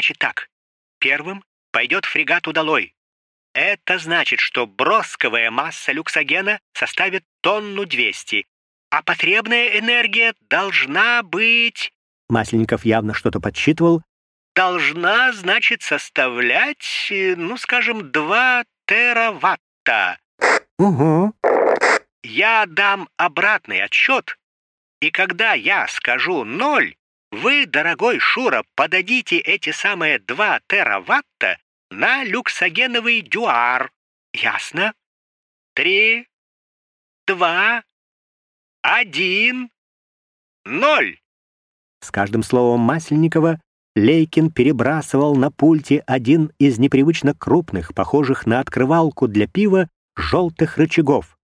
Значит так, первым пойдет фрегат «Удалой». Это значит, что бросковая масса люксогена составит тонну 200, а потребная энергия должна быть... Масленников явно что-то подсчитывал. Должна, значит, составлять, э, ну, скажем, 2 тераватта. Угу. Я дам обратный отсчет, и когда я скажу ноль, вы, дорогой Шура, подадите эти самые 2 тераватта на люксогеновый дюар. Ясно? Три, два, один, ноль. С каждым словом Масленникова Лейкин перебрасывал на пульте один из непривычно крупных, похожих на открывалку для пива, желтых рычагов,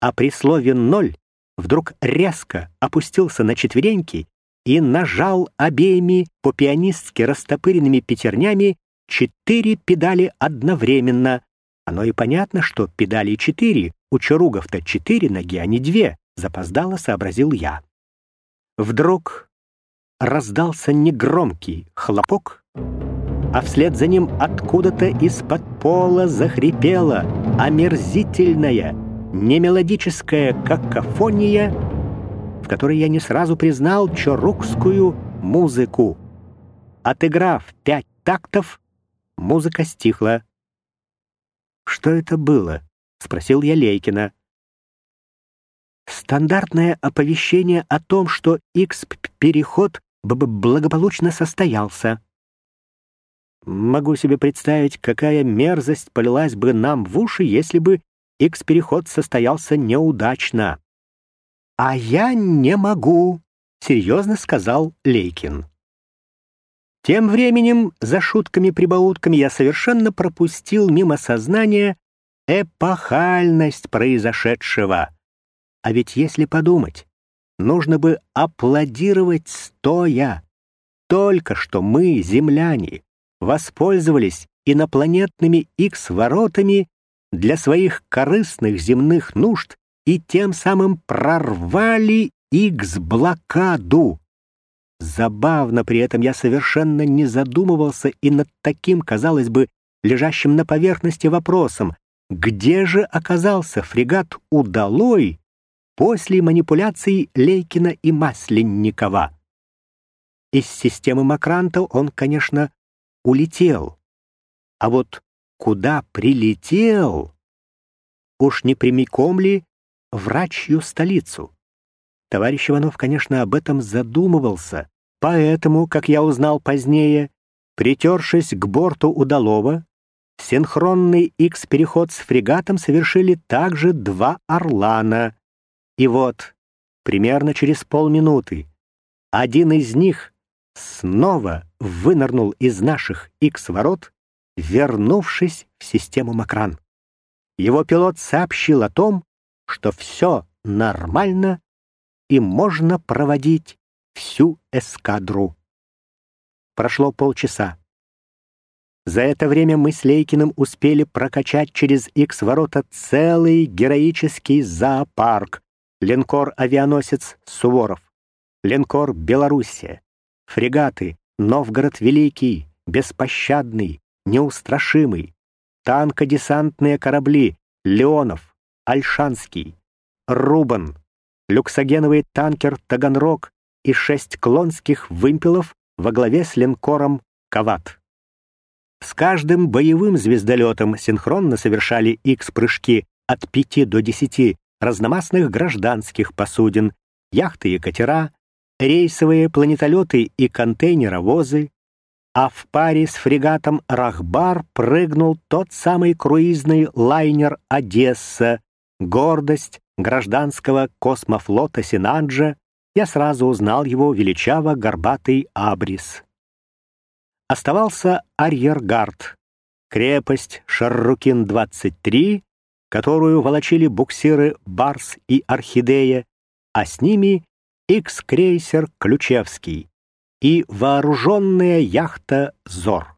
а при слове «ноль» вдруг резко опустился на четвереньки и нажал обеими по-пианистски растопыренными пятернями четыре педали одновременно. Оно и понятно, что педали четыре, у чаругов-то четыре ноги, а не две, запоздало сообразил я. Вдруг раздался негромкий хлопок, а вслед за ним откуда-то из-под пола захрипела омерзительная, немелодическая какофония, в которой я не сразу признал чорукскую музыку. Отыграв пять тактов, музыка стихла. «Что это было?» — спросил я Лейкина. «Стандартное оповещение о том, что X-переход благополучно состоялся». Могу себе представить, какая мерзость полилась бы нам в уши, если бы X-переход состоялся неудачно. «А я не могу», — серьезно сказал Лейкин. Тем временем, за шутками-прибаутками, я совершенно пропустил мимо сознания эпохальность произошедшего. А ведь если подумать, нужно бы аплодировать стоя. Только что мы, земляне, воспользовались инопланетными X-воротами для своих корыстных земных нужд и тем самым прорвали X-блокаду. Забавно при этом я совершенно не задумывался и над таким, казалось бы, лежащим на поверхности вопросом, где же оказался фрегат «Удалой» после манипуляций Лейкина и Масленникова. Из системы Макранта он, конечно, улетел. А вот куда прилетел? Уж не прямиком ли врачью столицу? Товарищ Иванов, конечно, об этом задумывался, Поэтому, как я узнал позднее, притершись к борту удалого, синхронный X-переход с фрегатом совершили также два «Орлана». И вот, примерно через полминуты, один из них снова вынырнул из наших X-ворот, вернувшись в систему Макран. Его пилот сообщил о том, что все нормально и можно проводить всю эскадру. Прошло полчаса. За это время мы с Лейкиным успели прокачать через X-ворота целый героический зоопарк. Линкор-авианосец «Суворов», линкор «Белоруссия», фрегаты «Новгород Великий», «Беспощадный», «Неустрашимый», танкодесантные корабли «Леонов», «Альшанский», «Рубан», люксогеновый танкер «Таганрог» и шесть клонских вымпелов во главе с линкором «Кават». С каждым боевым звездолетом синхронно совершали X-прыжки от 5 до 10 разномастных гражданских посудин, яхты и катера, рейсовые планетолеты и контейнеровозы, а в паре с фрегатом «Рахбар» прыгнул тот самый круизный лайнер «Одесса», гордость гражданского космофлота «Синаджа», я сразу узнал его величаво-горбатый абрис. Оставался арьергард, крепость Шаррукин-23, которую волочили буксиры «Барс» и «Орхидея», а с ними Икс-крейсер «Ключевский» и вооруженная яхта «Зор».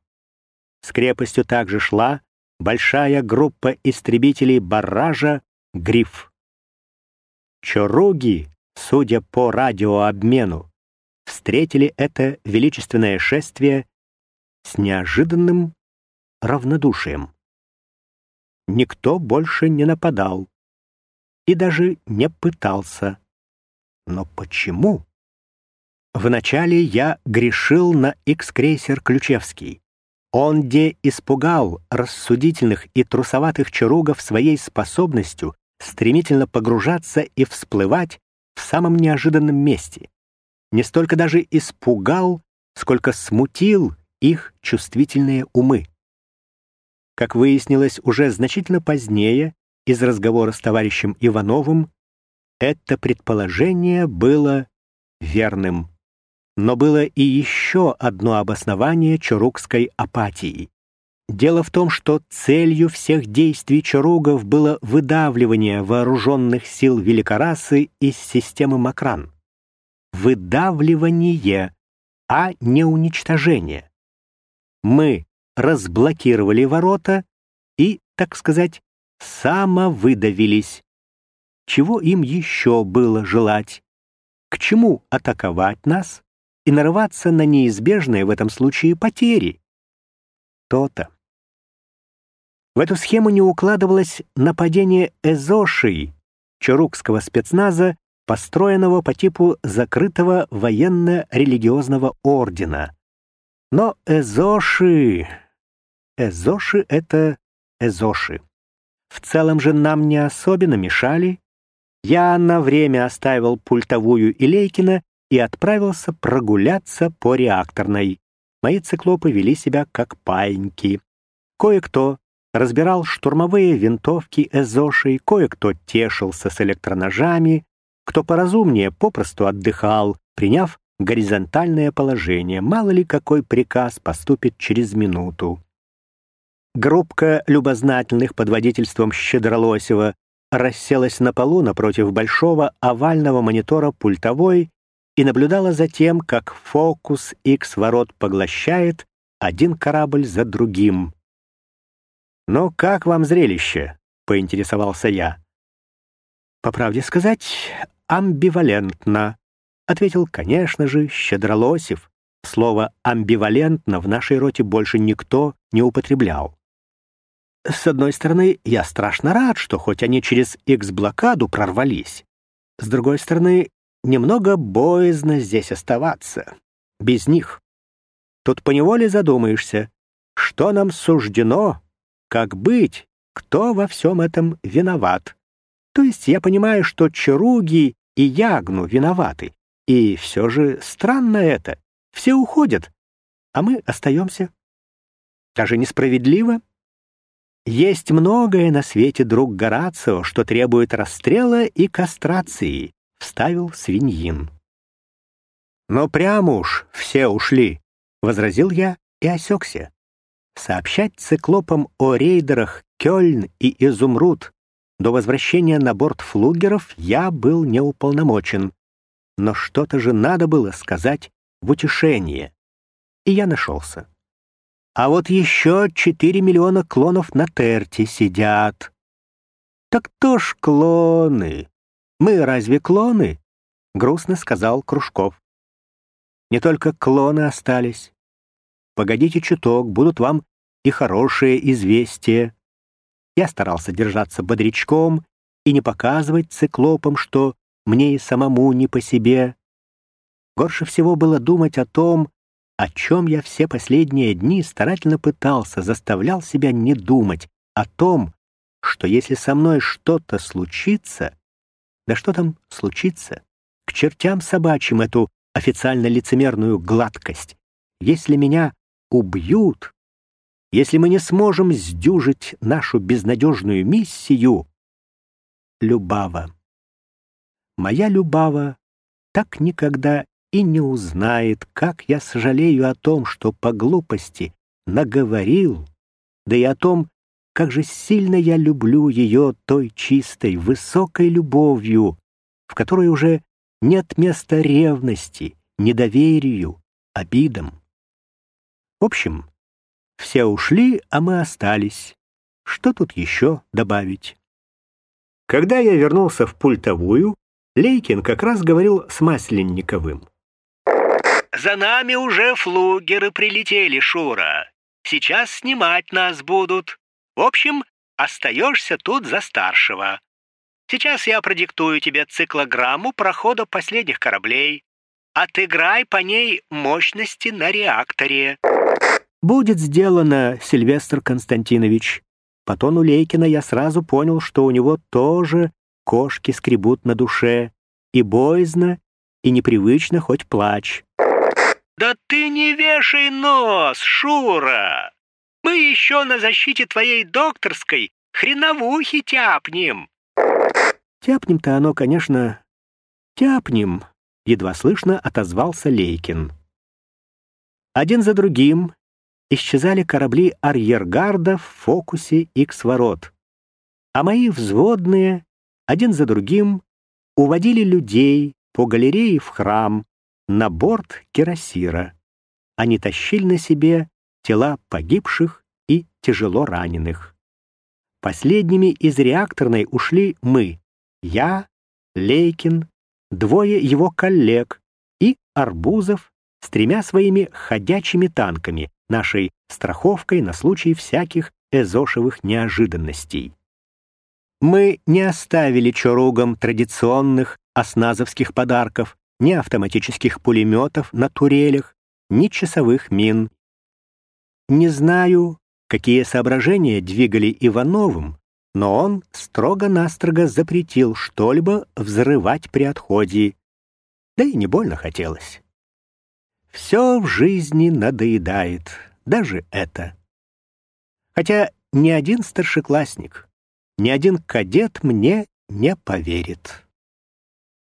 С крепостью также шла большая группа истребителей барража «Гриф». Чоруги судя по радиообмену, встретили это величественное шествие с неожиданным равнодушием. Никто больше не нападал и даже не пытался. Но почему? Вначале я грешил на X-крейсер Ключевский. Он где испугал рассудительных и трусоватых чаругов своей способностью стремительно погружаться и всплывать в самом неожиданном месте. Не столько даже испугал, сколько смутил их чувствительные умы. Как выяснилось уже значительно позднее из разговора с товарищем Ивановым, это предположение было верным. Но было и еще одно обоснование чарукской апатии. Дело в том, что целью всех действий чаругов было выдавливание вооруженных сил великорасы из системы Макран. Выдавливание, а не уничтожение. Мы разблокировали ворота и, так сказать, самовыдавились. Чего им еще было желать? К чему атаковать нас и нарываться на неизбежные в этом случае потери? То-то. В эту схему не укладывалось нападение Эзоши, чарукского спецназа, построенного по типу закрытого военно-религиозного ордена. Но Эзоши... Эзоши — это Эзоши. В целом же нам не особенно мешали. Я на время оставил пультовую Илейкина и отправился прогуляться по реакторной. Мои циклопы вели себя как паиньки. Кое-кто разбирал штурмовые винтовки Эзоши, кое-кто тешился с электроножами, кто поразумнее попросту отдыхал, приняв горизонтальное положение, мало ли какой приказ поступит через минуту. Группка любознательных под водительством Щедролосева расселась на полу напротив большого овального монитора пультовой и наблюдала за тем, как фокус X-ворот поглощает один корабль за другим. «Ну, как вам зрелище?» — поинтересовался я. «По правде сказать, амбивалентно», — ответил, конечно же, Щедролосев. Слово «амбивалентно» в нашей роте больше никто не употреблял. С одной стороны, я страшно рад, что хоть они через X-блокаду прорвались. С другой стороны, немного боязно здесь оставаться. Без них. Тут поневоле задумаешься, что нам суждено как быть? Кто во всем этом виноват? То есть я понимаю, что Чаруги и Ягну виноваты. И все же странно это. Все уходят, а мы остаемся. Даже несправедливо. Есть многое на свете, друг Горацио, что требует расстрела и кастрации, — вставил свиньин. Но прямо уж все ушли, — возразил я и осекся. Сообщать циклопам о рейдерах Кёльн и Изумруд до возвращения на борт флугеров я был неуполномочен. Но что-то же надо было сказать в утешение. И я нашелся. А вот еще четыре миллиона клонов на Терте сидят. Так то ж клоны. Мы разве клоны? Грустно сказал Кружков. Не только клоны остались. Погодите чуток, будут вам и хорошие известия. Я старался держаться бодрячком и не показывать циклопам, что мне и самому не по себе. Горше всего было думать о том, о чем я все последние дни старательно пытался, заставлял себя не думать, о том, что если со мной что-то случится, да что там случится, к чертям собачьим эту официально лицемерную гладкость, если меня убьют, если мы не сможем сдюжить нашу безнадежную миссию, Любава. Моя Любава так никогда и не узнает, как я сожалею о том, что по глупости наговорил, да и о том, как же сильно я люблю ее той чистой, высокой любовью, в которой уже нет места ревности, недоверию, обидам. В общем, все ушли, а мы остались. Что тут еще добавить? Когда я вернулся в пультовую, Лейкин как раз говорил с Масленниковым. за нами уже флугеры прилетели, Шура. Сейчас снимать нас будут. В общем, остаешься тут за старшего. Сейчас я продиктую тебе циклограмму прохода последних кораблей. Отыграй по ней мощности на реакторе. Будет сделано, Сильвестр Константинович. По тону Лейкина я сразу понял, что у него тоже кошки скребут на душе. И боязно, и непривычно хоть плачь. «Да ты не вешай нос, Шура! Мы еще на защите твоей докторской хреновухи тяпнем!» «Тяпнем-то оно, конечно, тяпнем», — едва слышно отозвался Лейкин. Один за другим исчезали корабли арьергарда в фокусе Икс-ворот, а мои взводные один за другим уводили людей по галерее в храм, на борт Кирасира. Они тащили на себе тела погибших и тяжело раненых. Последними из реакторной ушли мы, я, Лейкин, двое его коллег и Арбузов с тремя своими ходячими танками, нашей страховкой на случай всяких эзошевых неожиданностей. Мы не оставили чоругам традиционных осназовских подарков, ни автоматических пулеметов на турелях, ни часовых мин. Не знаю, какие соображения двигали Ивановым, но он строго-настрого запретил что-либо взрывать при отходе, да и не больно хотелось. Все в жизни надоедает, даже это. Хотя ни один старшеклассник, ни один кадет мне не поверит.